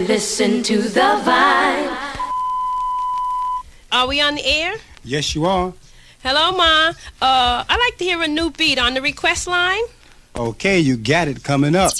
Listen to the vibe. Are we on the air? Yes, you are. Hello, Ma. Uh, I'd like to hear a new beat on the request line. Okay, you got it coming up.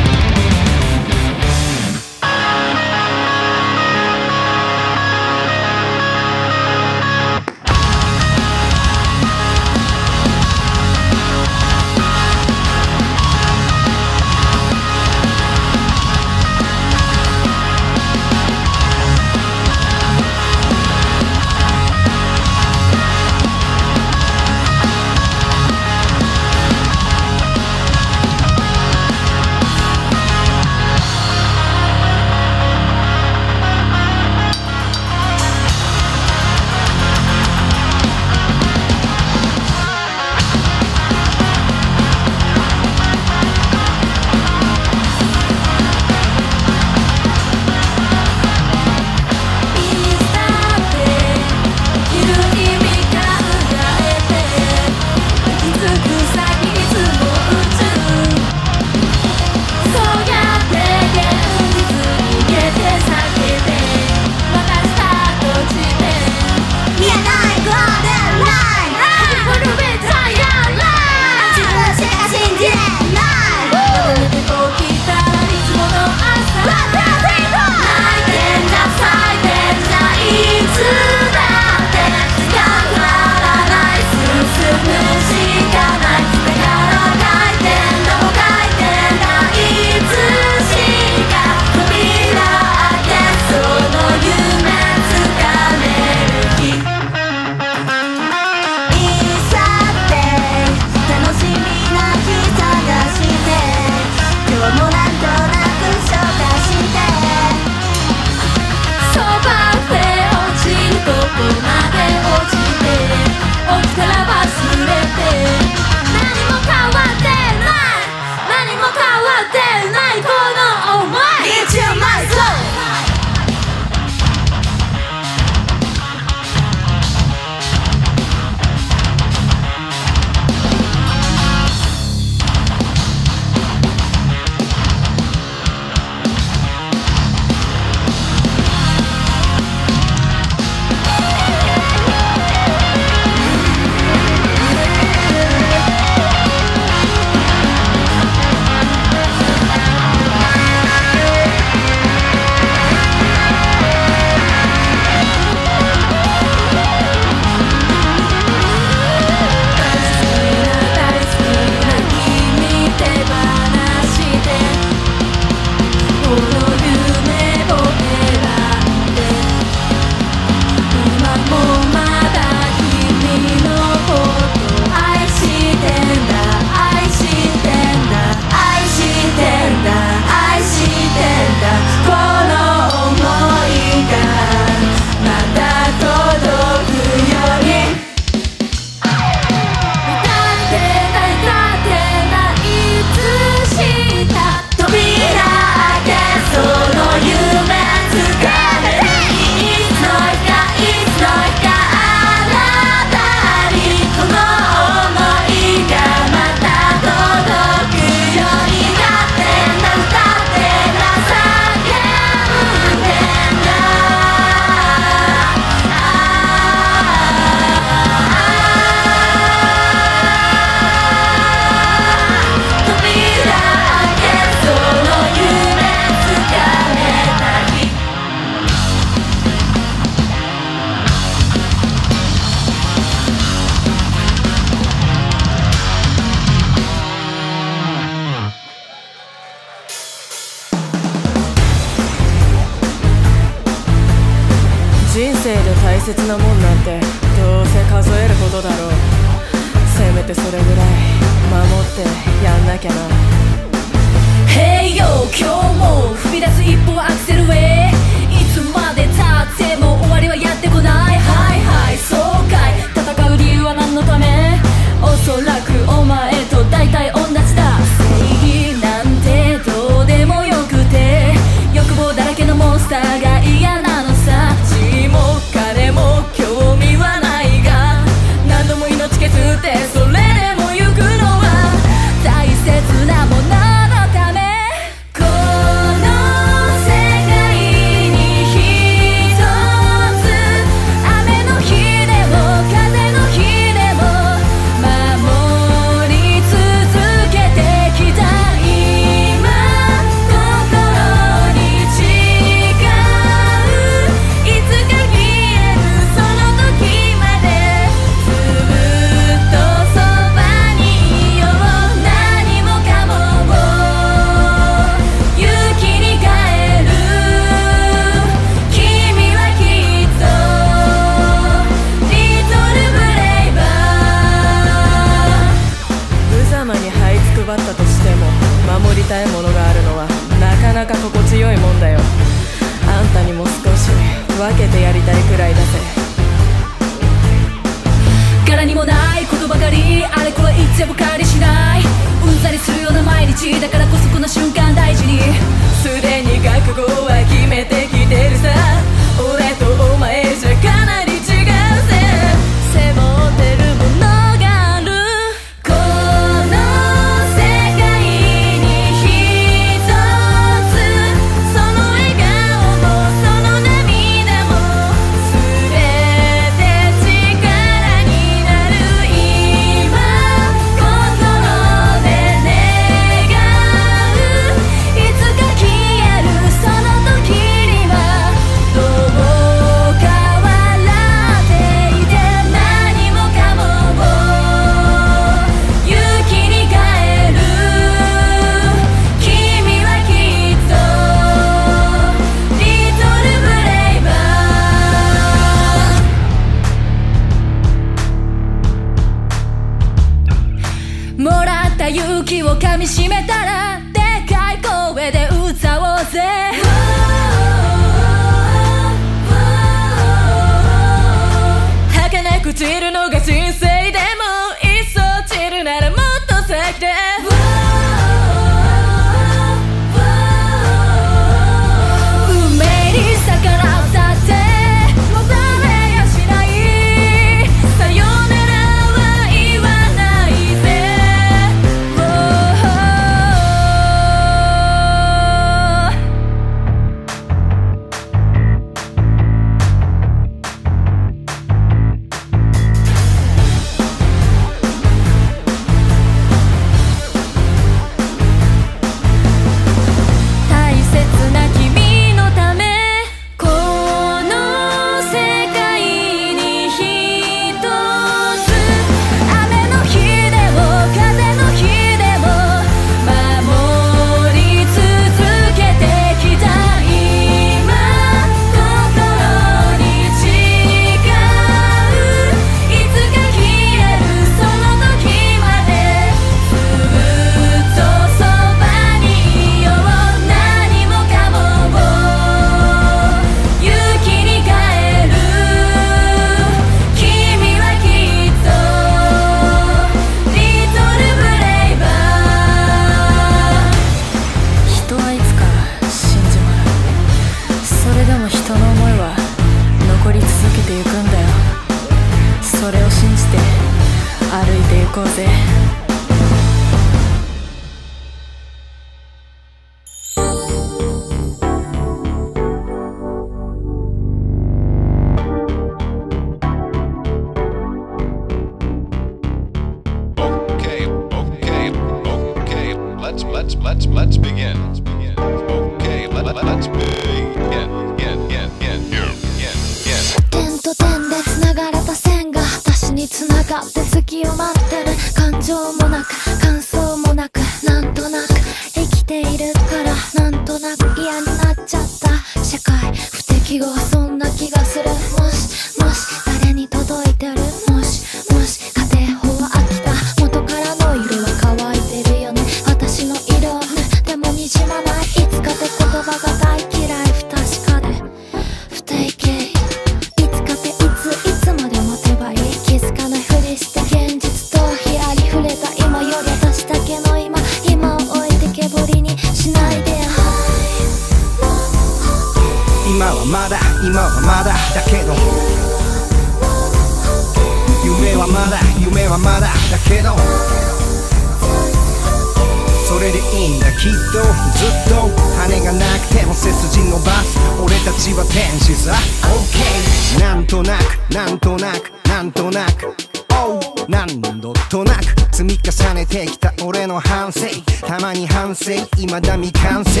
たまに反省未だ未完成。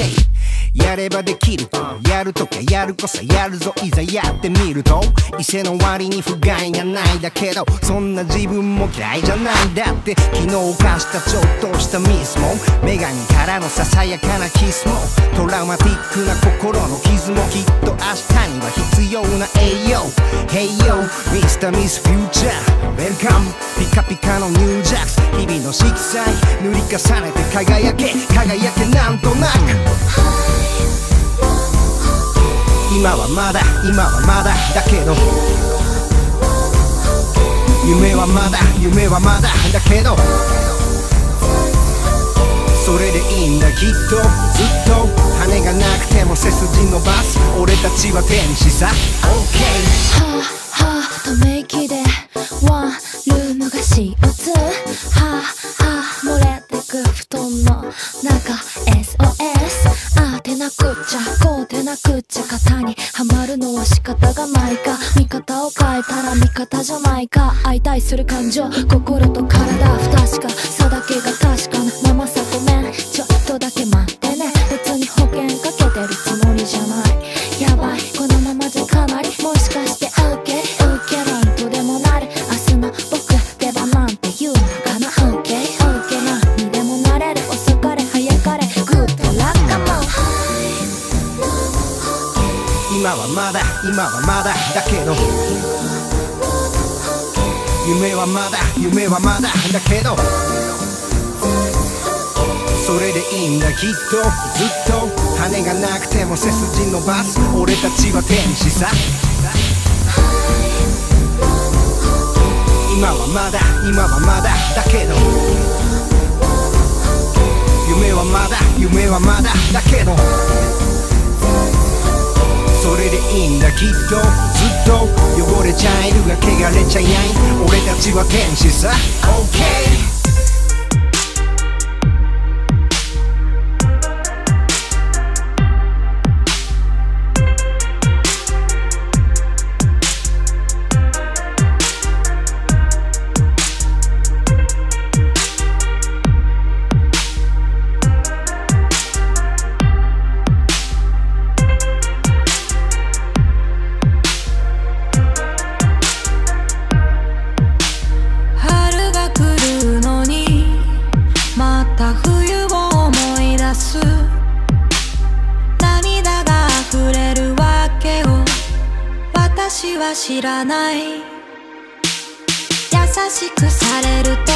やればできるやるとかやるこそやるぞ。いざやってみると。伊勢の割に不甲斐がないだけど。そんな自分も嫌いじゃない。だって昨日犯したちょっとしたミスも。女神からのささやかなキスも。トラウマティックな心の傷もきっと明日には必要な。栄養 Hey yo Mr. Miss Future Welcome. ピカピカのニュージャックス。日々の色彩。塗り重ねて輝け。輝けなんとなく。今はまだ今はまだだけど。夢はまだ夢はまだだけど。それでいいんだきっと。ずっと。羽がなくても背筋伸ばす。俺たちは天使さ。OK はあはあため息で。ワンルームが CO2 はあはあ漏れてく布団の中。SOS なくっちゃこうてなくっちゃ肩にはまるのは仕方がないか。見方を変えたら味方じゃないか。相対する感情。心と体不確かさだけが確かなまだ今はまだだけど。夢はまだ夢はまだだけど。それでいいんだきっと。ずっと。羽がなくても背筋伸ばす。俺たちは天使さ。今はまだ今はまだだけど。夢はまだ夢はまだだけど。それでいいんだきっと。ずっと。汚れちゃいるが汚れちゃいない。俺たちは天使さ。OK 知らない。優しくされると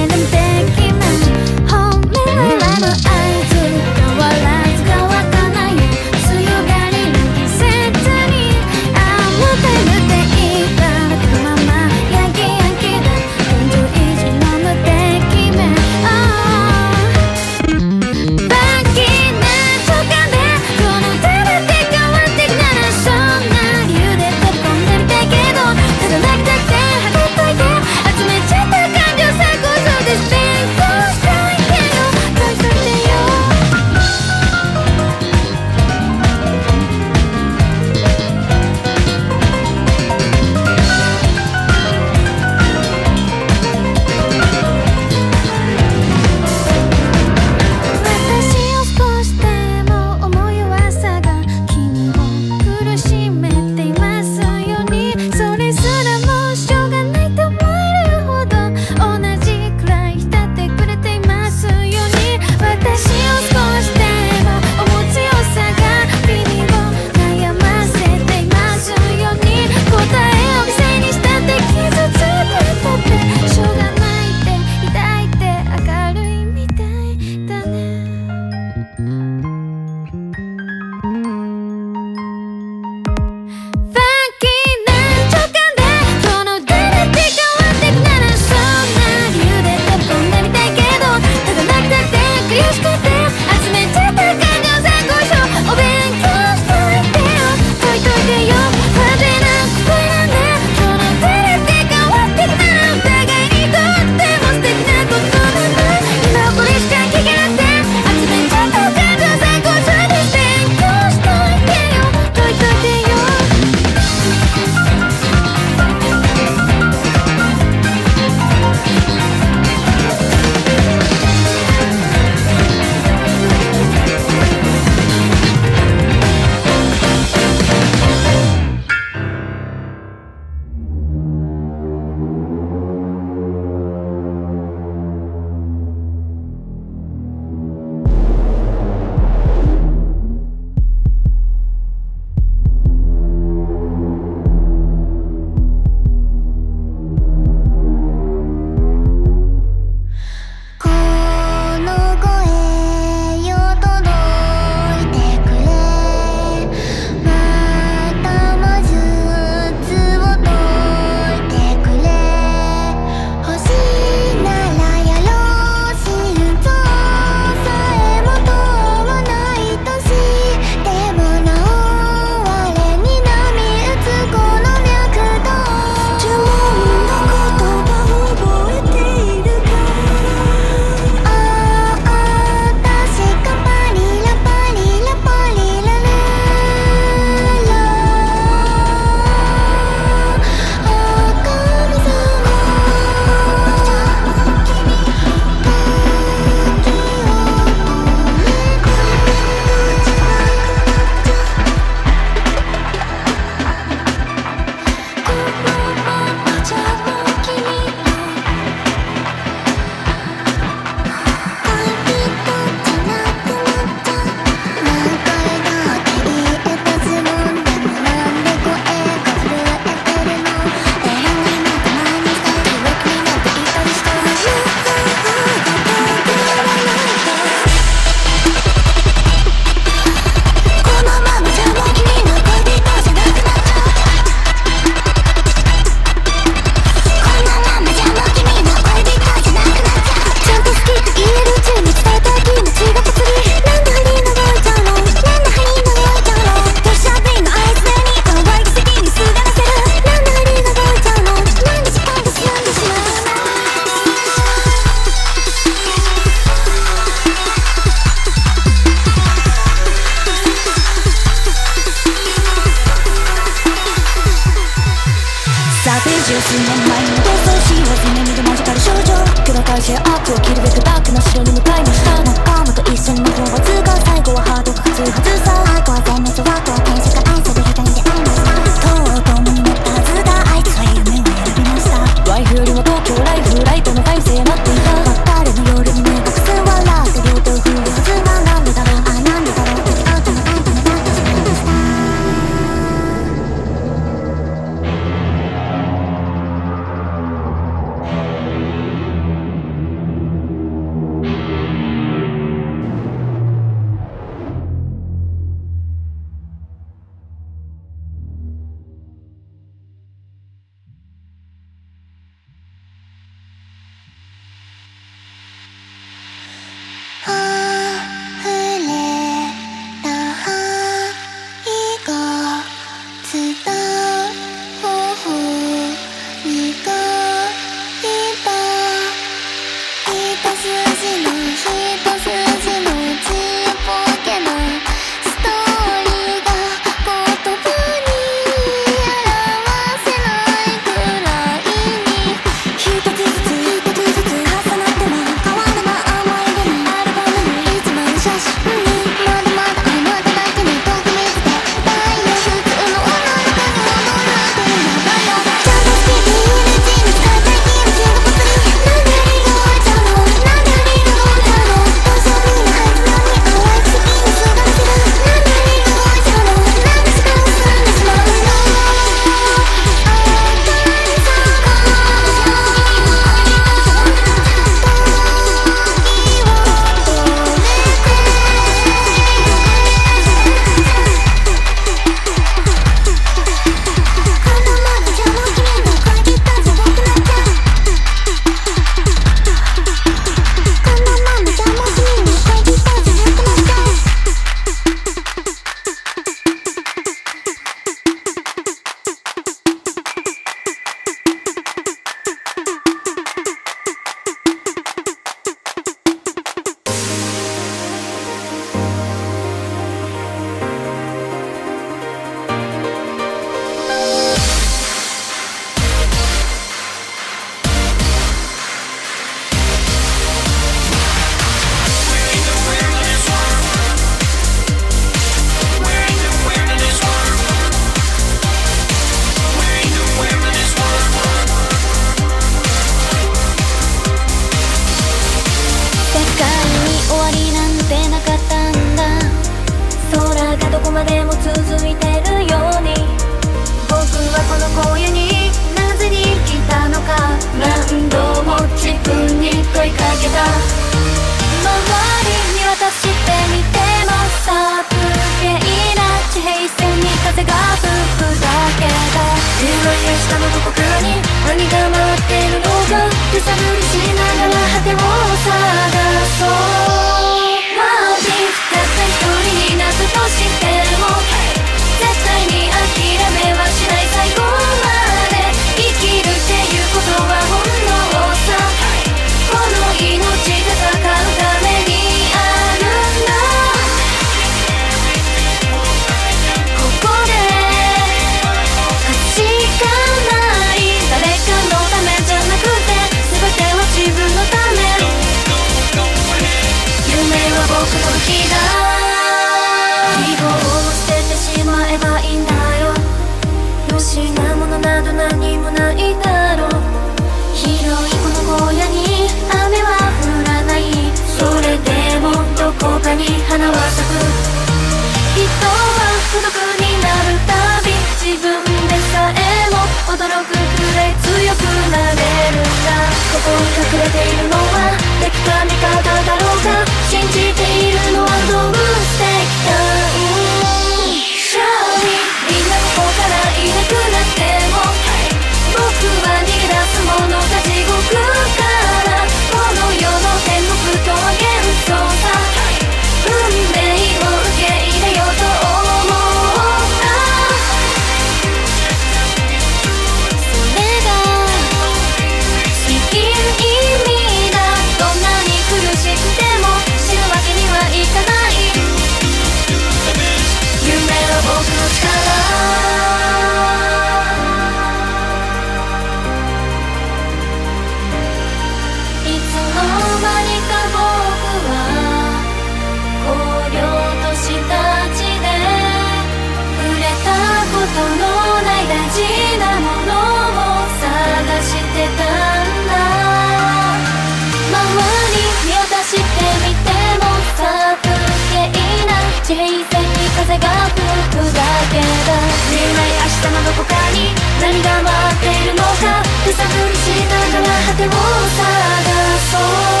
手を探そう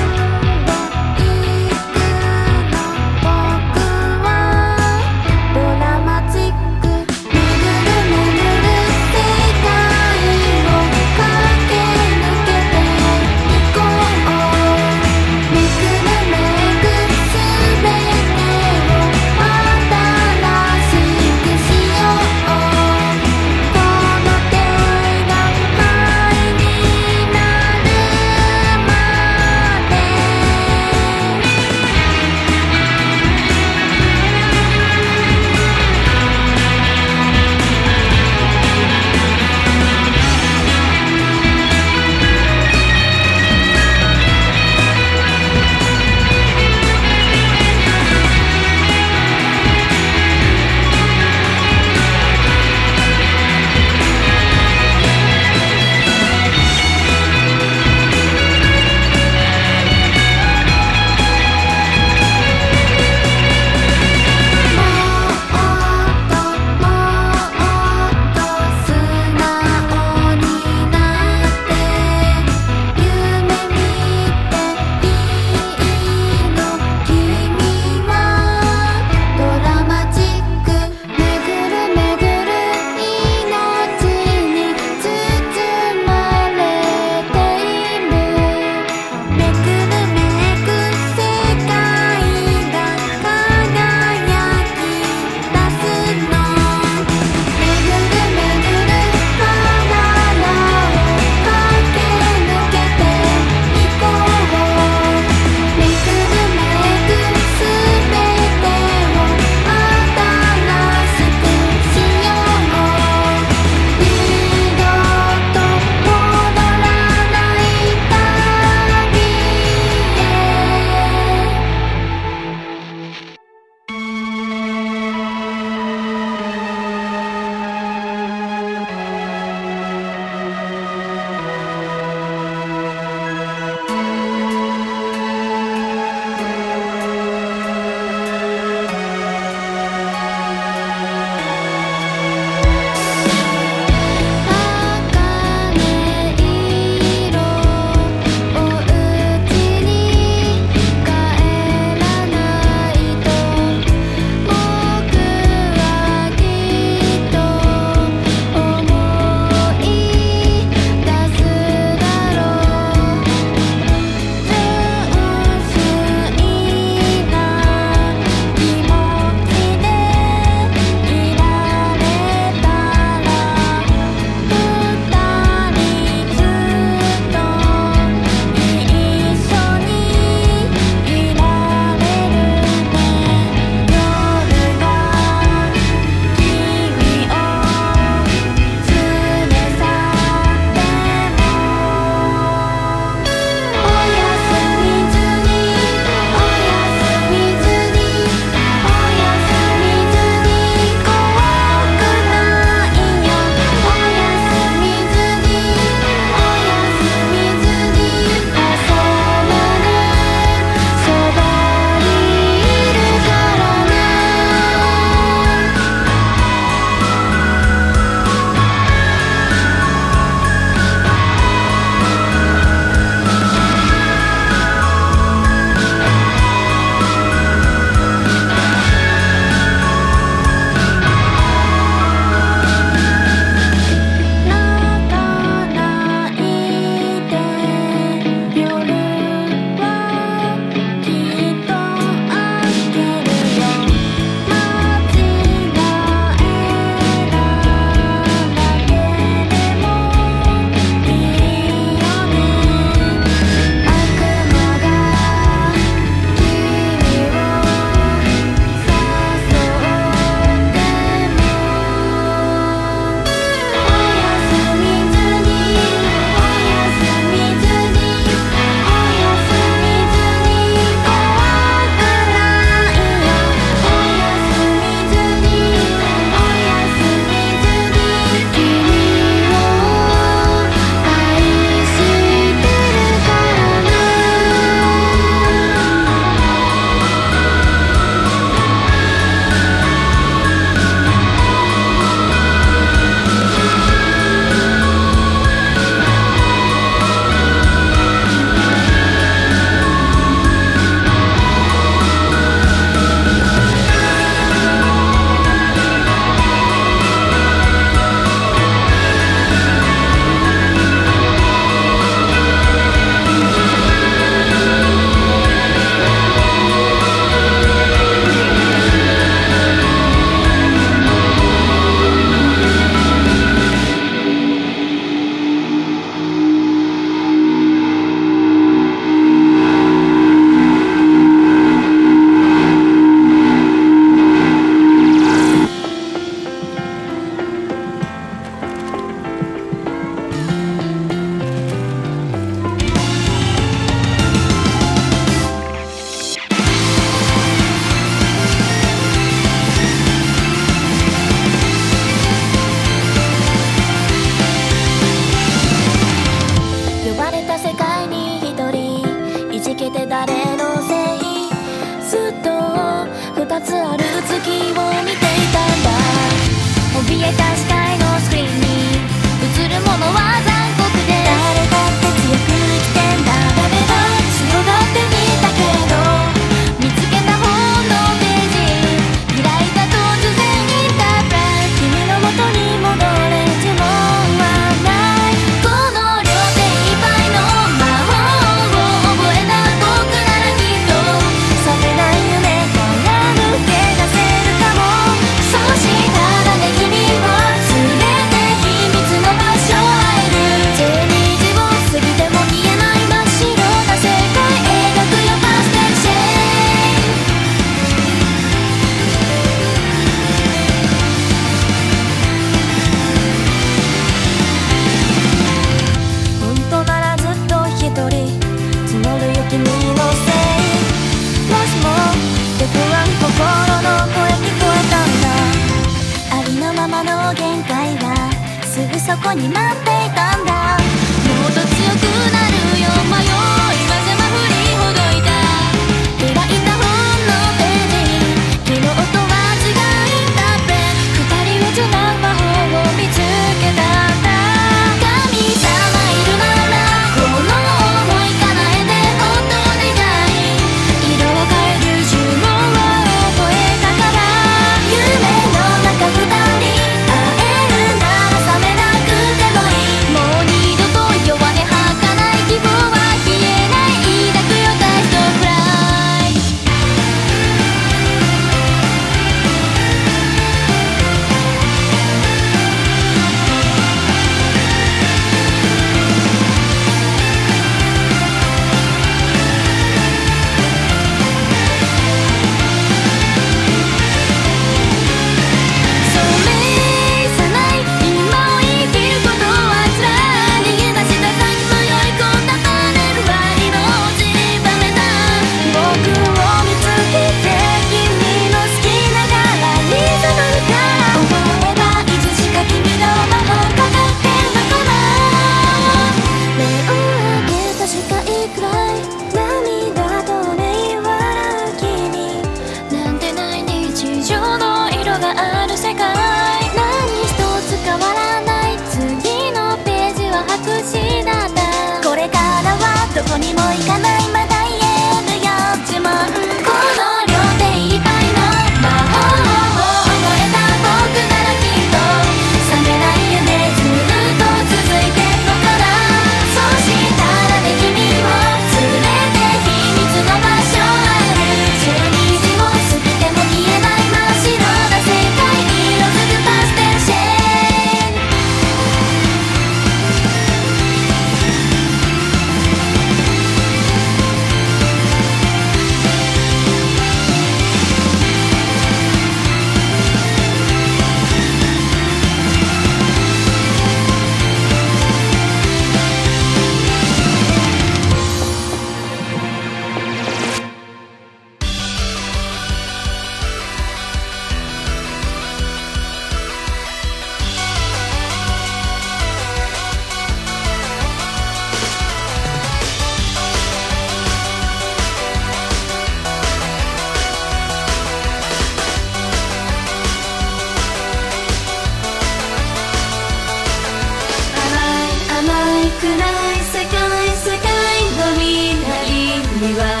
には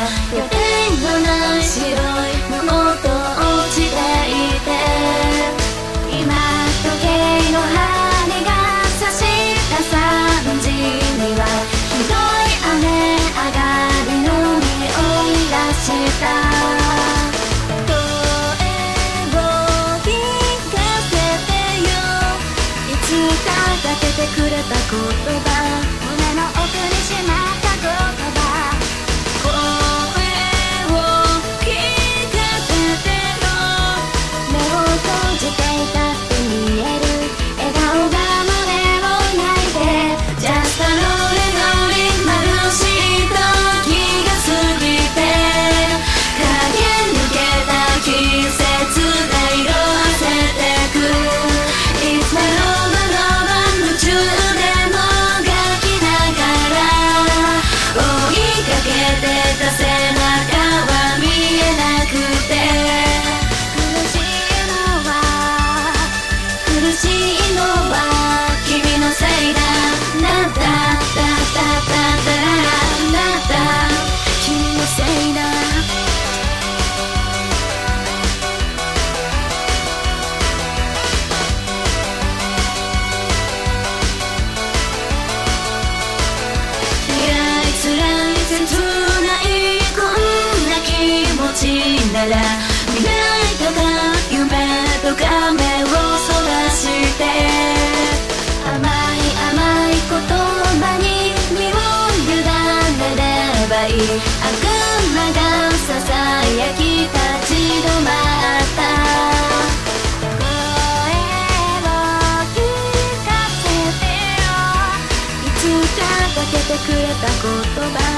言葉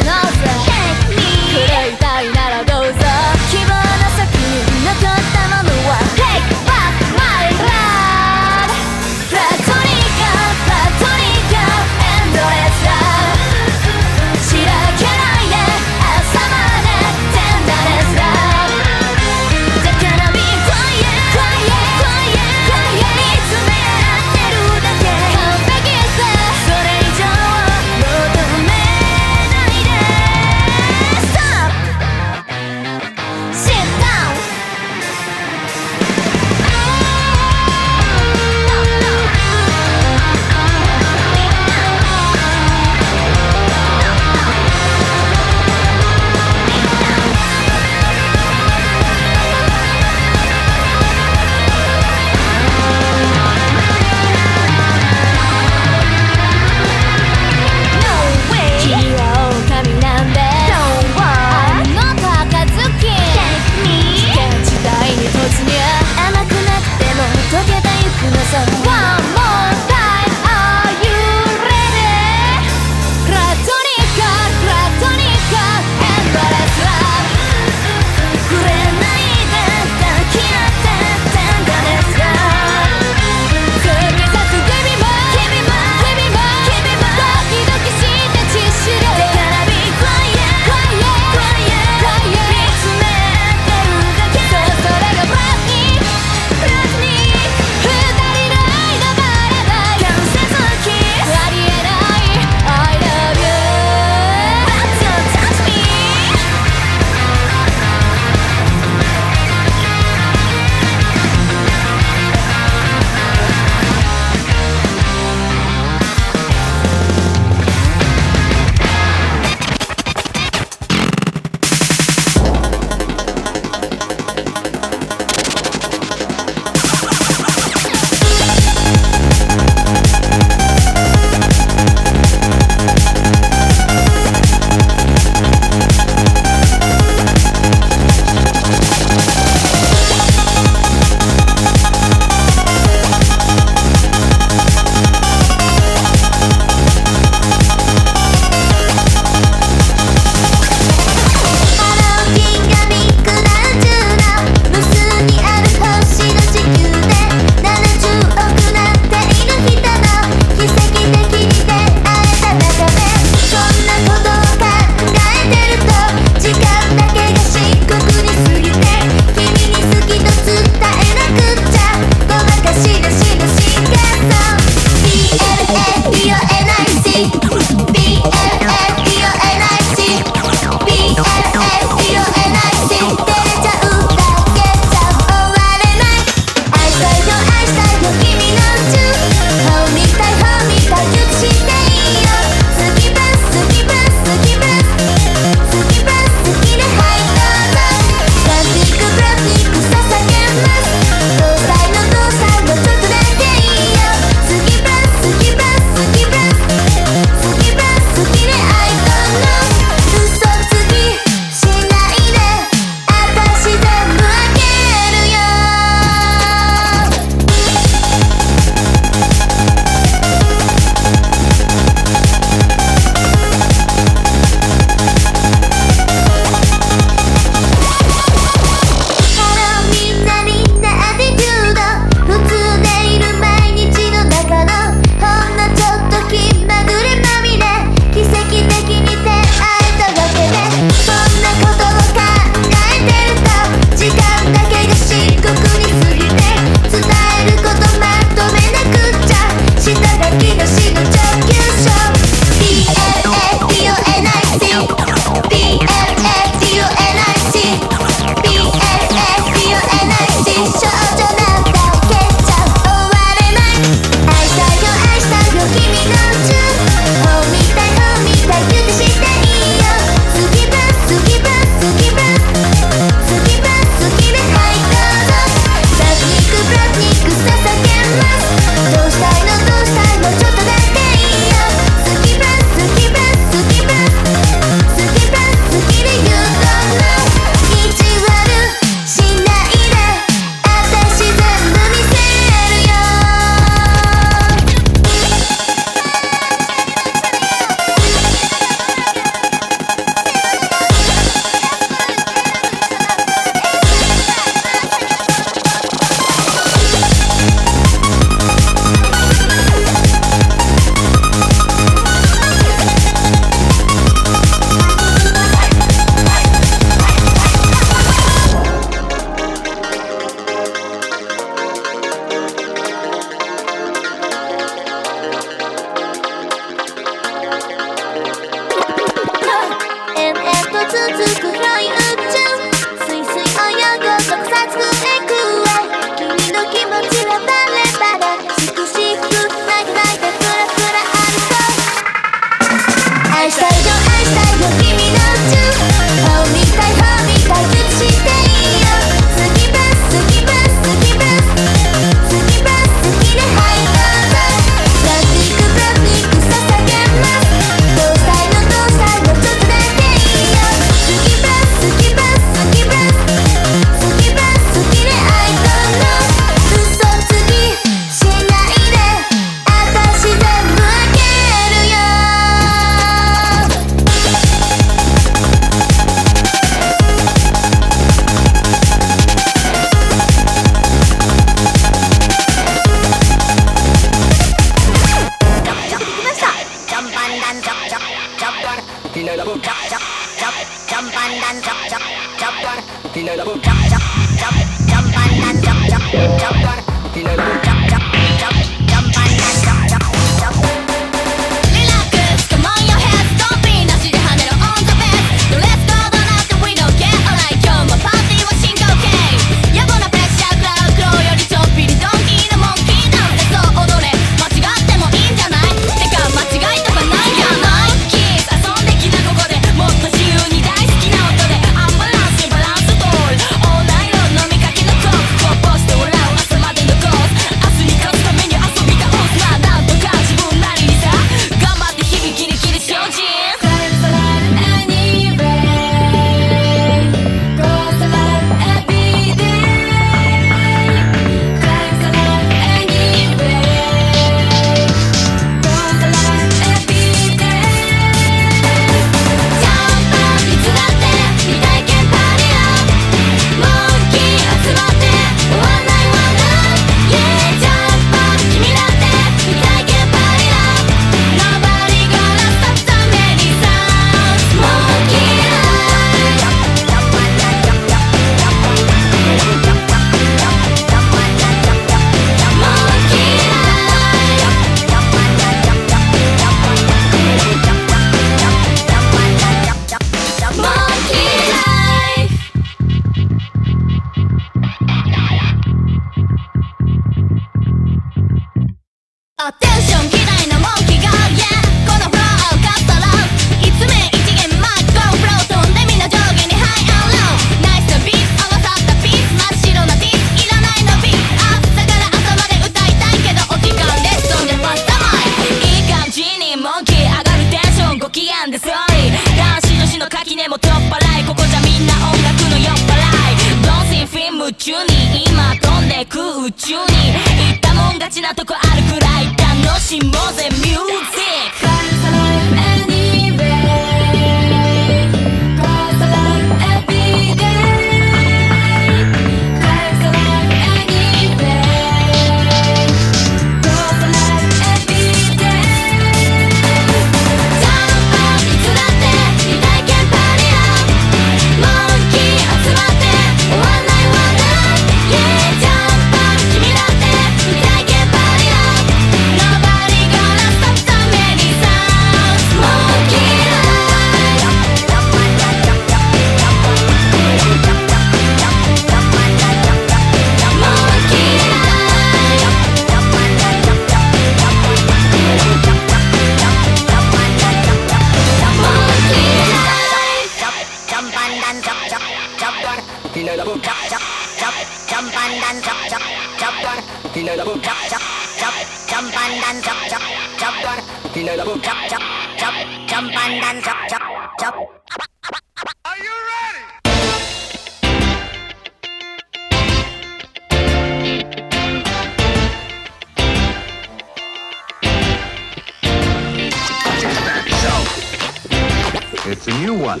new one.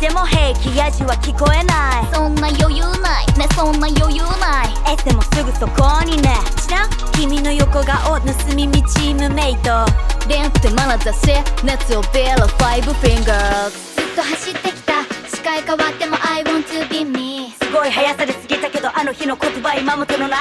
でも平気やじは聞こえない。そんな余裕ない。ねそんな余裕ない。えでもすぐそこにね。知らん？君の横顔盗み見チームメイト。レンってマだザセ熱をベラファイブフィンガーずっと走ってきた。視界変わっても I want to be me すごい速さで過ぎたけどあの日の言葉今元の中。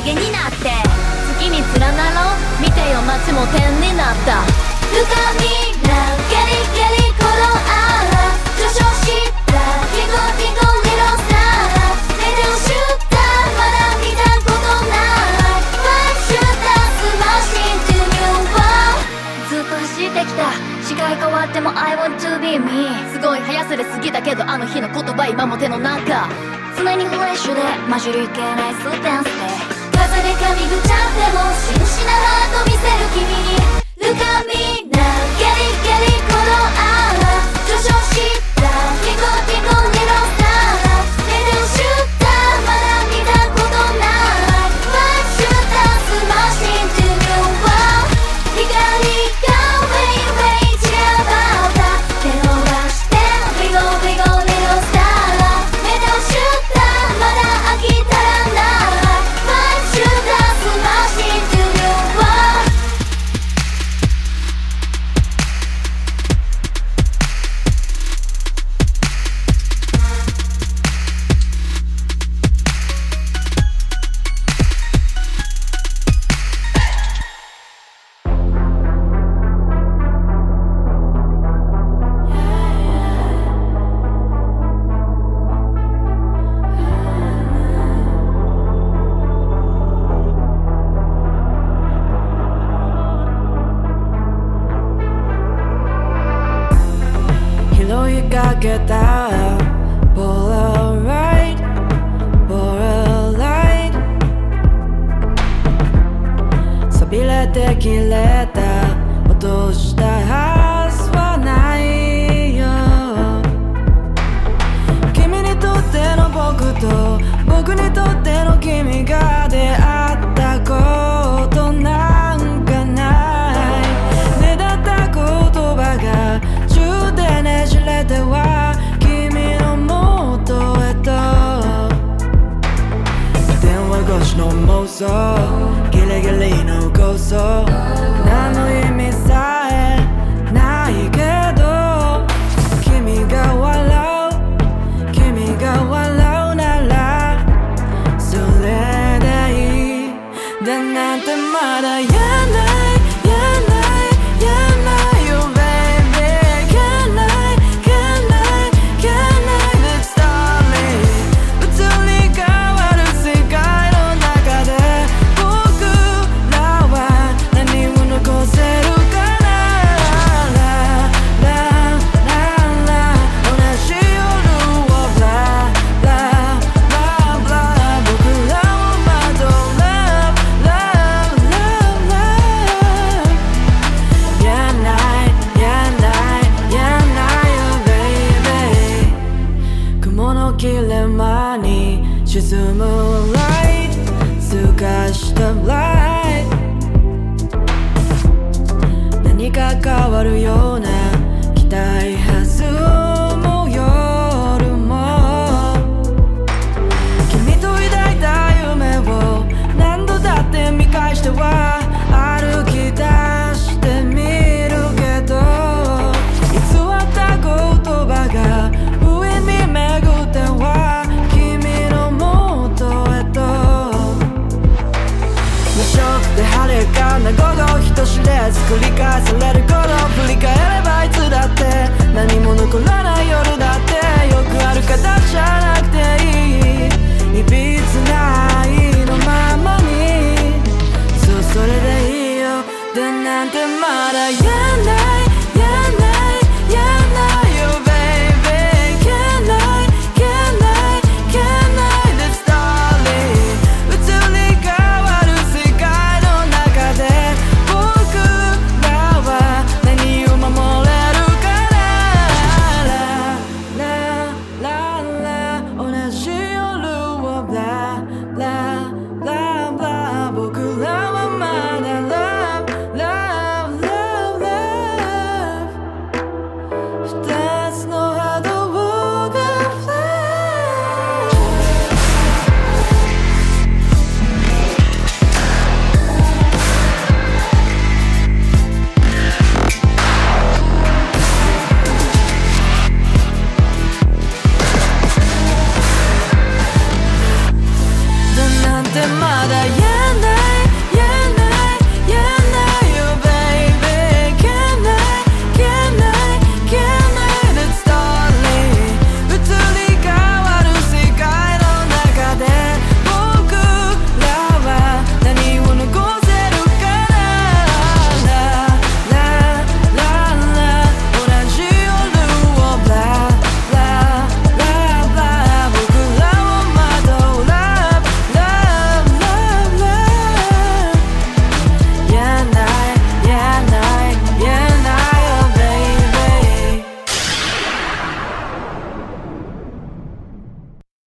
影になって。月に連なろう。見てよ街も点になった。深みなゲリゲリこのあら上昇した。ピコピコリロスターラメならシュ押ターまだ見たことないファイシュータースマッシン to new world ずっと走ってきた視界変わっても I want to be me すごい速すで過ぎたけどあの日の言葉今も手の中常にフレッシュで混じりいけないステンスでで噛み砕っても真摯なハート見せる君に。saw